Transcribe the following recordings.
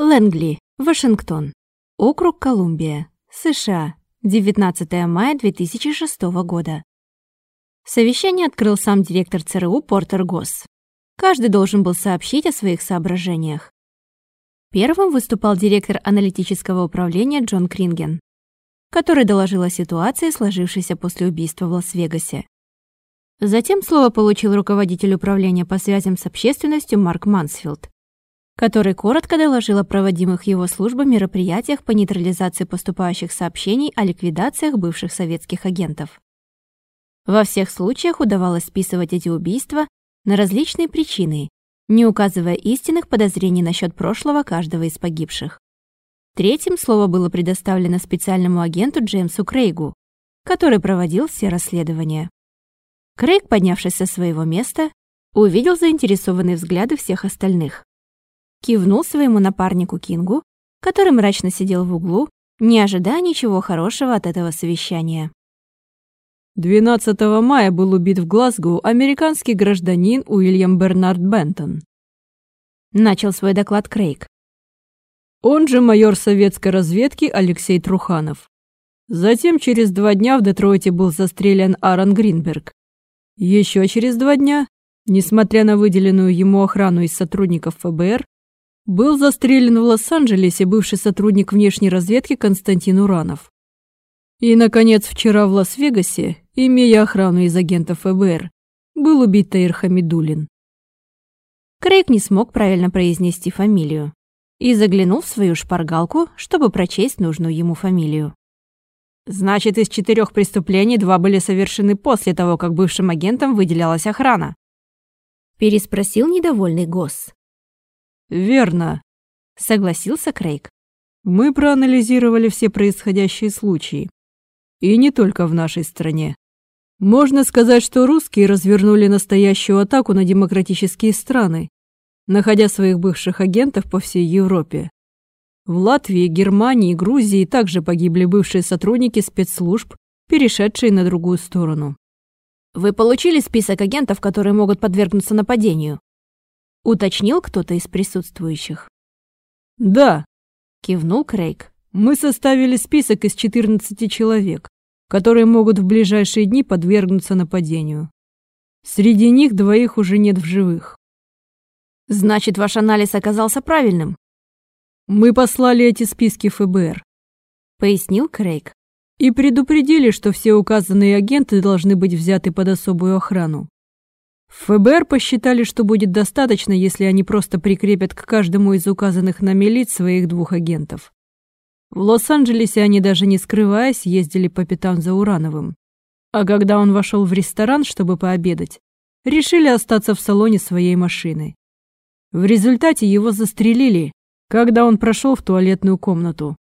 Лэнгли, Вашингтон. Округ Колумбия, США. 19 мая 2006 года. Совещание открыл сам директор ЦРУ Портер Госс. Каждый должен был сообщить о своих соображениях. Первым выступал директор аналитического управления Джон Кринген, который доложил о ситуации, сложившейся после убийства в Лас-Вегасе. Затем слово получил руководитель управления по связям с общественностью Марк Мансфилд, который коротко доложил о проводимых его службой мероприятиях по нейтрализации поступающих сообщений о ликвидациях бывших советских агентов. Во всех случаях удавалось списывать эти убийства на различные причины, не указывая истинных подозрений насчет прошлого каждого из погибших. Третьим слово было предоставлено специальному агенту Джеймсу Крейгу, который проводил все расследования. Крейг, поднявшись со своего места, увидел заинтересованные взгляды всех остальных кивнул своему напарнику Кингу, который мрачно сидел в углу, не ожидая ничего хорошего от этого совещания. 12 мая был убит в Глазго американский гражданин Уильям Бернард Бентон. Начал свой доклад Крейг. Он же майор советской разведки Алексей Труханов. Затем через два дня в Детройте был застрелен Аарон Гринберг. Еще через два дня, несмотря на выделенную ему охрану из сотрудников ФБР, был застрелен в Лос-Анджелесе бывший сотрудник внешней разведки Константин Уранов. И, наконец, вчера в Лас-Вегасе, имея охрану из агентов ФБР, был убит Таир Хамидулин. Крейг не смог правильно произнести фамилию и заглянул в свою шпаргалку, чтобы прочесть нужную ему фамилию. Значит, из четырех преступлений два были совершены после того, как бывшим агентам выделялась охрана. Переспросил недовольный Госс. «Верно», — согласился Крейг. «Мы проанализировали все происходящие случаи. И не только в нашей стране. Можно сказать, что русские развернули настоящую атаку на демократические страны, находя своих бывших агентов по всей Европе. В Латвии, Германии Грузии также погибли бывшие сотрудники спецслужб, перешедшие на другую сторону. Вы получили список агентов, которые могут подвергнуться нападению? Уточнил кто-то из присутствующих. «Да», — кивнул Крейг. «Мы составили список из 14 человек, которые могут в ближайшие дни подвергнуться нападению. Среди них двоих уже нет в живых». «Значит, ваш анализ оказался правильным?» «Мы послали эти списки ФБР», — пояснил Крейг. «И предупредили, что все указанные агенты должны быть взяты под особую охрану. ФБР посчитали, что будет достаточно, если они просто прикрепят к каждому из указанных нами лиц своих двух агентов. В Лос-Анджелесе они даже не скрываясь ездили по пятам за Урановым. А когда он вошел в ресторан, чтобы пообедать, решили остаться в салоне своей машины. В результате его застрелили, когда он прошел в туалетную комнату.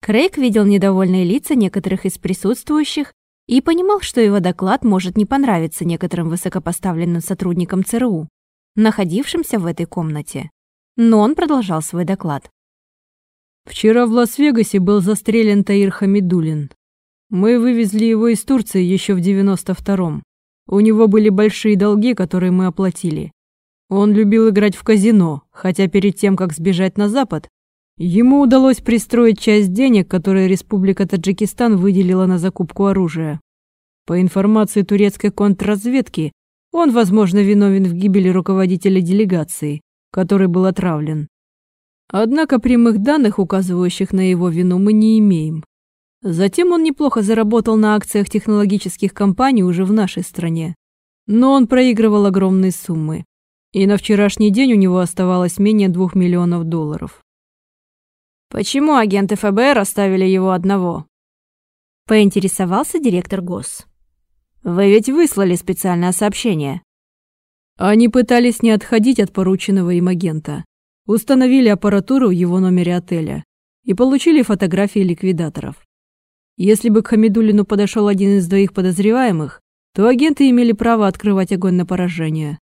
Крейг видел недовольные лица некоторых из присутствующих и понимал, что его доклад может не понравиться некоторым высокопоставленным сотрудникам ЦРУ, находившимся в этой комнате. Но он продолжал свой доклад. «Вчера в Лас-Вегасе был застрелен Таир Хамидулин. Мы вывезли его из Турции еще в 92-м. У него были большие долги, которые мы оплатили. Он любил играть в казино, хотя перед тем, как сбежать на Запад, Ему удалось пристроить часть денег, которые Республика Таджикистан выделила на закупку оружия. По информации турецкой контрразведки, он, возможно, виновен в гибели руководителя делегации, который был отравлен. Однако прямых данных, указывающих на его вину, мы не имеем. Затем он неплохо заработал на акциях технологических компаний уже в нашей стране. Но он проигрывал огромные суммы. И на вчерашний день у него оставалось менее двух миллионов долларов. Почему агенты ФБР оставили его одного? Поинтересовался директор ГОС. Вы ведь выслали специальное сообщение. Они пытались не отходить от порученного им агента. Установили аппаратуру в его номере отеля и получили фотографии ликвидаторов. Если бы к Хамидулину подошел один из двоих подозреваемых, то агенты имели право открывать огонь на поражение.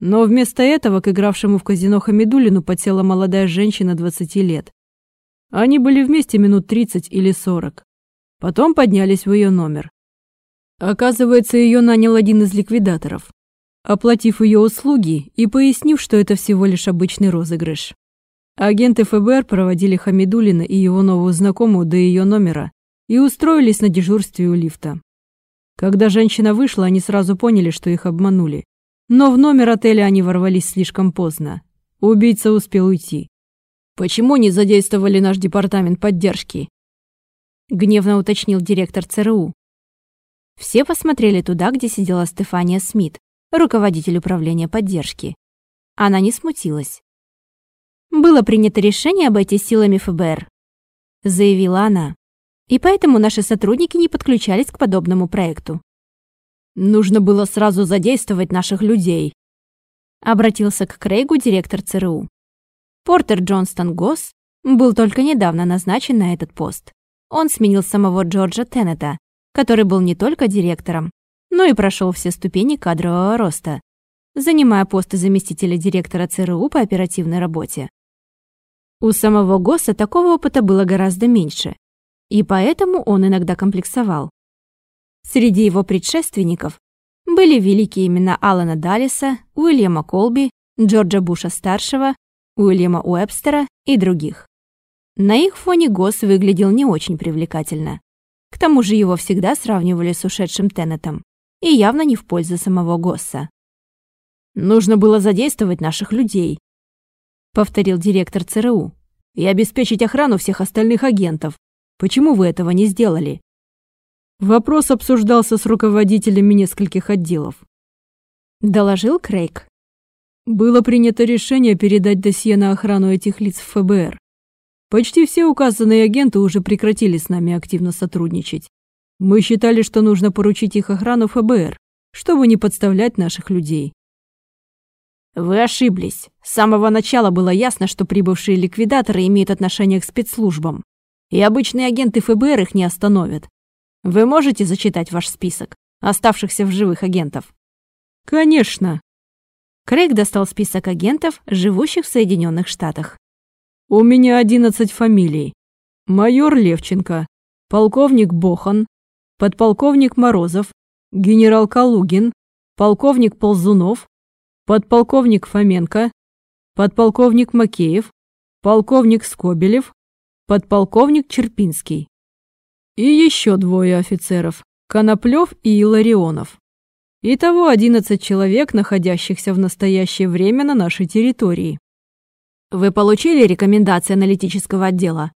Но вместо этого к игравшему в казино Хамидулину подсела молодая женщина 20 лет, они были вместе минут 30 или 40. Потом поднялись в ее номер. Оказывается, ее нанял один из ликвидаторов, оплатив ее услуги и пояснив, что это всего лишь обычный розыгрыш. Агенты ФБР проводили Хамидулина и его новую знакомую до ее номера и устроились на дежурстве у лифта. Когда женщина вышла, они сразу поняли, что их обманули. Но в номер отеля они ворвались слишком поздно. Убийца успел уйти. «Почему не задействовали наш департамент поддержки?» Гневно уточнил директор ЦРУ. Все посмотрели туда, где сидела Стефания Смит, руководитель управления поддержки. Она не смутилась. «Было принято решение обойти силами ФБР», — заявила она. «И поэтому наши сотрудники не подключались к подобному проекту». «Нужно было сразу задействовать наших людей», — обратился к Крейгу директор ЦРУ. Портер Джонстон Госс был только недавно назначен на этот пост. Он сменил самого Джорджа Теннета, который был не только директором, но и прошел все ступени кадрового роста, занимая пост заместителя директора ЦРУ по оперативной работе. У самого Госса такого опыта было гораздо меньше, и поэтому он иногда комплексовал. Среди его предшественников были великие имена Алана Даллиса, Уильяма Колби, Джорджа Буша-старшего, Уильяма Уэбстера и других. На их фоне Госс выглядел не очень привлекательно. К тому же его всегда сравнивали с ушедшим Теннетом, и явно не в пользу самого Госса. «Нужно было задействовать наших людей», — повторил директор ЦРУ. «И обеспечить охрану всех остальных агентов. Почему вы этого не сделали?» Вопрос обсуждался с руководителями нескольких отделов. Доложил Крейг. Было принято решение передать досье на охрану этих лиц в ФБР. Почти все указанные агенты уже прекратили с нами активно сотрудничать. Мы считали, что нужно поручить их охрану ФБР, чтобы не подставлять наших людей. Вы ошиблись. С самого начала было ясно, что прибывшие ликвидаторы имеют отношение к спецслужбам. И обычные агенты ФБР их не остановят. Вы можете зачитать ваш список оставшихся в живых агентов? Конечно. Крейг достал список агентов, живущих в Соединенных Штатах. У меня одиннадцать фамилий. Майор Левченко, полковник Бохан, подполковник Морозов, генерал Калугин, полковник Ползунов, подполковник Фоменко, подполковник Макеев, полковник Скобелев, подполковник Черпинский. И еще двое офицеров – Коноплев и Иларионов. Итого 11 человек, находящихся в настоящее время на нашей территории. Вы получили рекомендации аналитического отдела?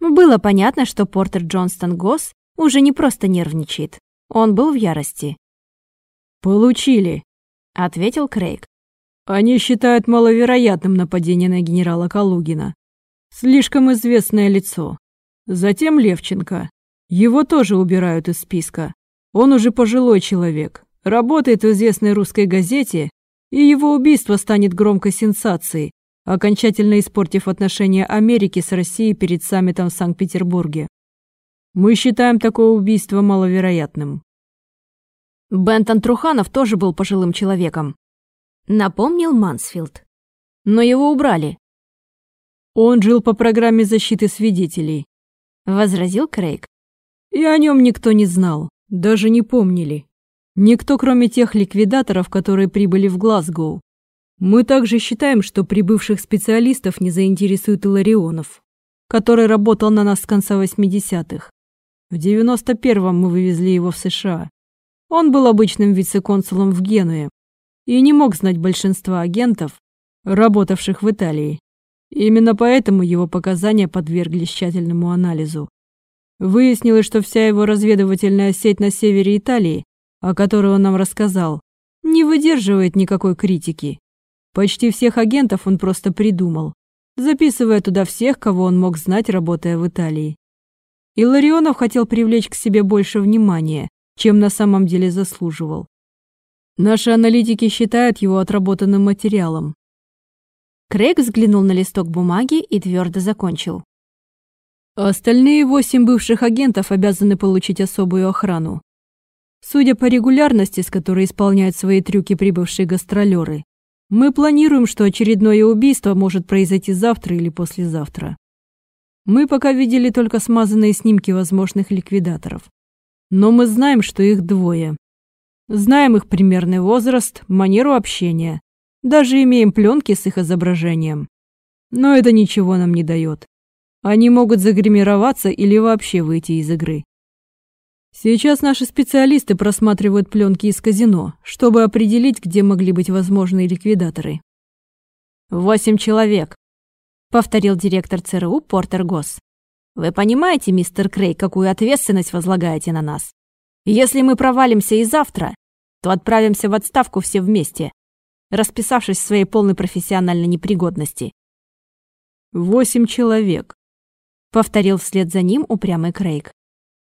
Было понятно, что Портер Джонстон Госс уже не просто нервничает. Он был в ярости. «Получили», ответил Крейг. Они считают маловероятным нападение на генерала Калугина. Слишком известное лицо. Затем Левченко. Его тоже убирают из списка. Он уже пожилой человек, работает в известной русской газете, и его убийство станет громкой сенсацией, окончательно испортив отношения Америки с Россией перед саммитом в Санкт-Петербурге. Мы считаем такое убийство маловероятным. Бентон Труханов тоже был пожилым человеком. Напомнил Мансфилд. Но его убрали. Он жил по программе защиты свидетелей. Возразил Крейг. И о нем никто не знал, даже не помнили. Никто, кроме тех ликвидаторов, которые прибыли в Глазгоу. Мы также считаем, что прибывших специалистов не заинтересует Иларионов, который работал на нас с конца 80-х. В 91-м мы вывезли его в США. Он был обычным вице-консулом в Генуе и не мог знать большинства агентов, работавших в Италии. Именно поэтому его показания подверглись тщательному анализу. Выяснилось, что вся его разведывательная сеть на севере Италии, о которой он нам рассказал, не выдерживает никакой критики. Почти всех агентов он просто придумал, записывая туда всех, кого он мог знать, работая в Италии. Иларионов хотел привлечь к себе больше внимания, чем на самом деле заслуживал. Наши аналитики считают его отработанным материалом. Крейг взглянул на листок бумаги и твердо закончил. Остальные восемь бывших агентов обязаны получить особую охрану. Судя по регулярности, с которой исполняют свои трюки прибывшие гастролеры, мы планируем, что очередное убийство может произойти завтра или послезавтра. Мы пока видели только смазанные снимки возможных ликвидаторов. Но мы знаем, что их двое. Знаем их примерный возраст, манеру общения. Даже имеем пленки с их изображением. Но это ничего нам не дает. Они могут загримироваться или вообще выйти из игры. Сейчас наши специалисты просматривают пленки из казино, чтобы определить, где могли быть возможные ликвидаторы. «Восемь человек», — повторил директор ЦРУ Портер Госс. «Вы понимаете, мистер Крей, какую ответственность возлагаете на нас? Если мы провалимся и завтра, то отправимся в отставку все вместе, расписавшись в своей полной профессиональной непригодности». «Восемь человек», — повторил вслед за ним упрямый Крейг.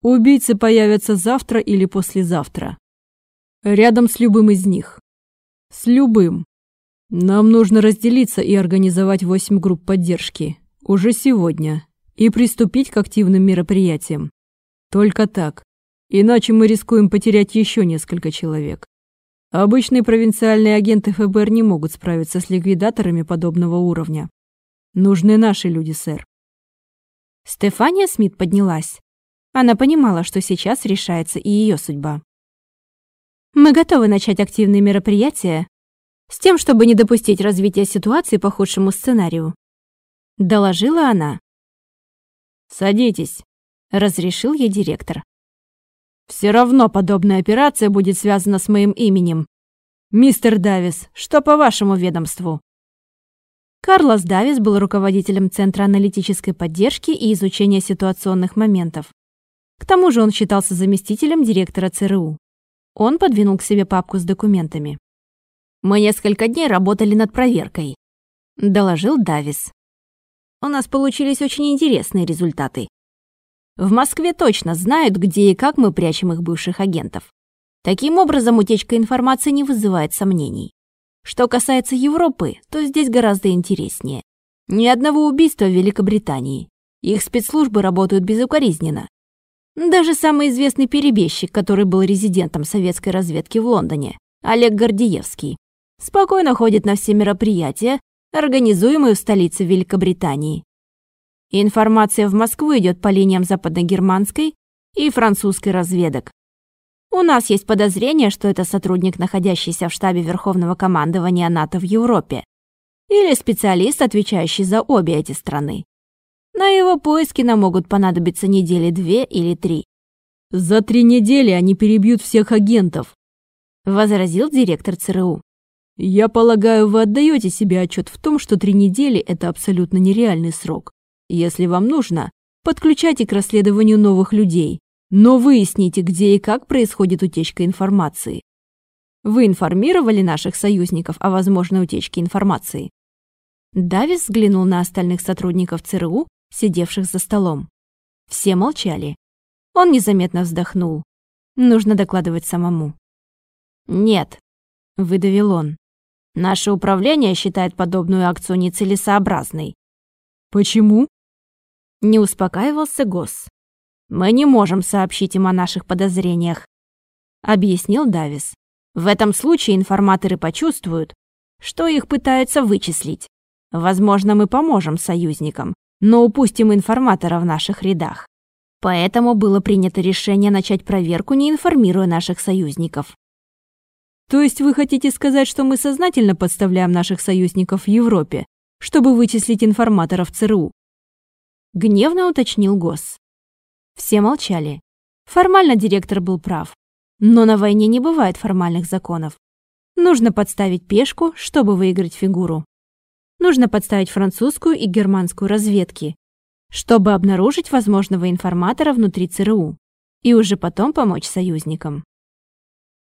«Убийцы появятся завтра или послезавтра. Рядом с любым из них. С любым. Нам нужно разделиться и организовать восемь групп поддержки. Уже сегодня. И приступить к активным мероприятиям. Только так. Иначе мы рискуем потерять еще несколько человек. Обычные провинциальные агенты ФБР не могут справиться с ликвидаторами подобного уровня. Нужны наши люди, сэр. Стефания Смит поднялась. Она понимала, что сейчас решается и ее судьба. «Мы готовы начать активные мероприятия с тем, чтобы не допустить развития ситуации по худшему сценарию», — доложила она. «Садитесь», — разрешил ей директор. «Все равно подобная операция будет связана с моим именем. Мистер Давис, что по вашему ведомству?» Карлос Давис был руководителем Центра аналитической поддержки и изучения ситуационных моментов. К тому же он считался заместителем директора ЦРУ. Он подвинул к себе папку с документами. «Мы несколько дней работали над проверкой», — доложил Давис. «У нас получились очень интересные результаты. В Москве точно знают, где и как мы прячем их бывших агентов. Таким образом, утечка информации не вызывает сомнений. Что касается Европы, то здесь гораздо интереснее. Ни одного убийства в Великобритании. Их спецслужбы работают безукоризненно. Даже самый известный перебежчик, который был резидентом советской разведки в Лондоне, Олег Гордиевский, спокойно ходит на все мероприятия, организуемые в столице Великобритании. Информация в Москву идет по линиям западногерманской и французской разведок. У нас есть подозрение, что это сотрудник, находящийся в штабе Верховного командования НАТО в Европе. Или специалист, отвечающий за обе эти страны. На его поиски нам могут понадобиться недели две или три. «За три недели они перебьют всех агентов», — возразил директор ЦРУ. «Я полагаю, вы отдаете себе отчет в том, что три недели — это абсолютно нереальный срок. Если вам нужно, подключайте к расследованию новых людей, но выясните, где и как происходит утечка информации. Вы информировали наших союзников о возможной утечке информации? Давис взглянул на остальных сотрудников ЦРУ, сидевших за столом. Все молчали. Он незаметно вздохнул. Нужно докладывать самому. «Нет», — выдавил он. «Наше управление считает подобную акцию нецелесообразной». «Почему?» Не успокаивался Госс. Мы не можем сообщить им о наших подозрениях, объяснил Давис. В этом случае информаторы почувствуют, что их пытаются вычислить. Возможно, мы поможем союзникам, но упустим информатора в наших рядах. Поэтому было принято решение начать проверку, не информируя наших союзников. То есть вы хотите сказать, что мы сознательно подставляем наших союзников в Европе, чтобы вычислить информаторов ЦРУ? Гневно уточнил Госс. Все молчали. Формально директор был прав. Но на войне не бывает формальных законов. Нужно подставить пешку, чтобы выиграть фигуру. Нужно подставить французскую и германскую разведки, чтобы обнаружить возможного информатора внутри ЦРУ и уже потом помочь союзникам.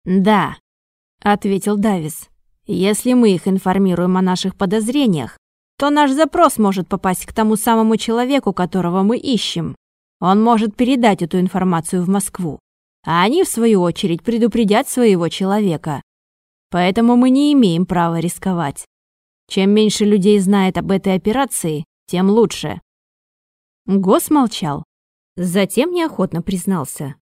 «Да», — ответил Давис. «Если мы их информируем о наших подозрениях, то наш запрос может попасть к тому самому человеку, которого мы ищем. Он может передать эту информацию в Москву, а они, в свою очередь, предупредят своего человека. Поэтому мы не имеем права рисковать. Чем меньше людей знает об этой операции, тем лучше». Гос молчал. Затем неохотно признался.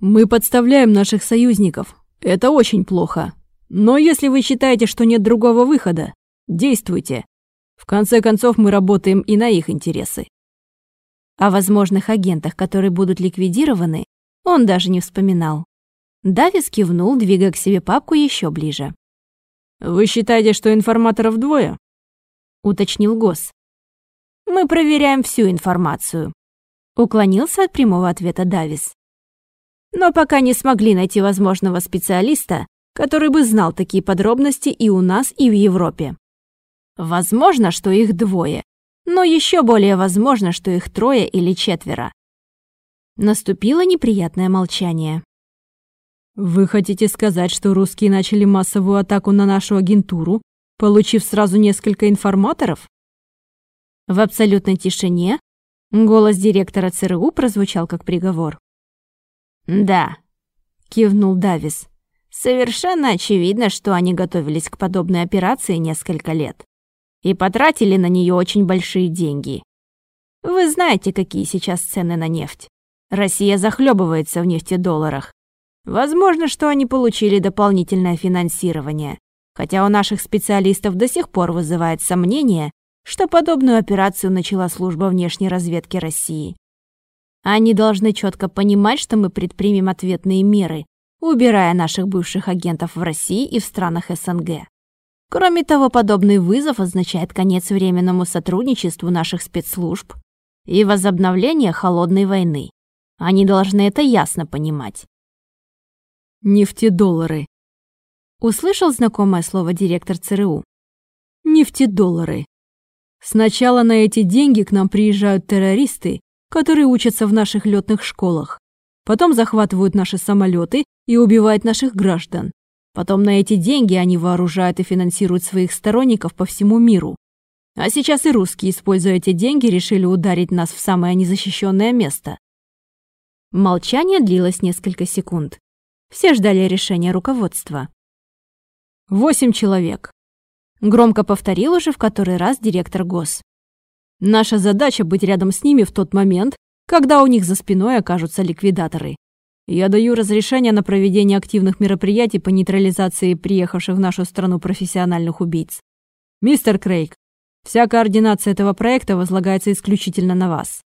«Мы подставляем наших союзников. Это очень плохо. Но если вы считаете, что нет другого выхода, действуйте. В конце концов, мы работаем и на их интересы». О возможных агентах, которые будут ликвидированы, он даже не вспоминал. Давис кивнул, двигая к себе папку еще ближе. «Вы считаете, что информаторов двое?» уточнил Гос. Мы проверяем всю информацию. Уклонился от прямого ответа Давис. Но пока не смогли найти возможного специалиста, который бы знал такие подробности и у нас, и в Европе. Возможно, что их двое, но еще более возможно, что их трое или четверо. Наступило неприятное молчание. «Вы хотите сказать, что русские начали массовую атаку на нашу агентуру, получив сразу несколько информаторов?» В абсолютной тишине голос директора ЦРУ прозвучал как приговор. «Да», — кивнул Давис. «Совершенно очевидно, что они готовились к подобной операции несколько лет и потратили на нее очень большие деньги. Вы знаете, какие сейчас цены на нефть. Россия захлебывается в нефтедолларах. Возможно, что они получили дополнительное финансирование, хотя у наших специалистов до сих пор вызывает сомнение, что подобную операцию начала служба внешней разведки России. Они должны четко понимать, что мы предпримем ответные меры, убирая наших бывших агентов в России и в странах СНГ. Кроме того, подобный вызов означает конец временному сотрудничеству наших спецслужб и возобновление холодной войны. Они должны это ясно понимать. Нефтедоллары. Услышал знакомое слово директор ЦРУ. Нефтедоллары. Сначала на эти деньги к нам приезжают террористы, которые учатся в наших летных школах. Потом захватывают наши самолеты и убивают наших граждан. Потом на эти деньги они вооружают и финансируют своих сторонников по всему миру. А сейчас и русские, используя эти деньги, решили ударить нас в самое незащищенное место. Молчание длилось несколько секунд. Все ждали решения руководства. Восемь человек. Громко повторил уже в который раз директор ГОС. Наша задача быть рядом с ними в тот момент, когда у них за спиной окажутся ликвидаторы. Я даю разрешение на проведение активных мероприятий по нейтрализации приехавших в нашу страну профессиональных убийц. Мистер Крейг, вся координация этого проекта возлагается исключительно на вас.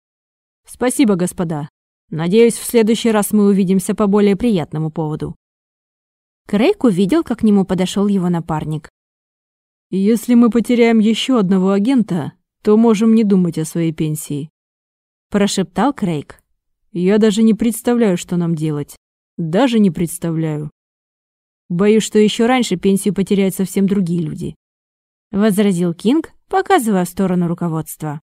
Спасибо, господа. Надеюсь, в следующий раз мы увидимся по более приятному поводу. Крейг увидел, как к нему подошел его напарник. Если мы потеряем еще одного агента, то можем не думать о своей пенсии. Прошептал Крейг. Я даже не представляю, что нам делать. Даже не представляю. Боюсь, что еще раньше пенсию потеряют совсем другие люди. Возразил Кинг, показывая в сторону руководства.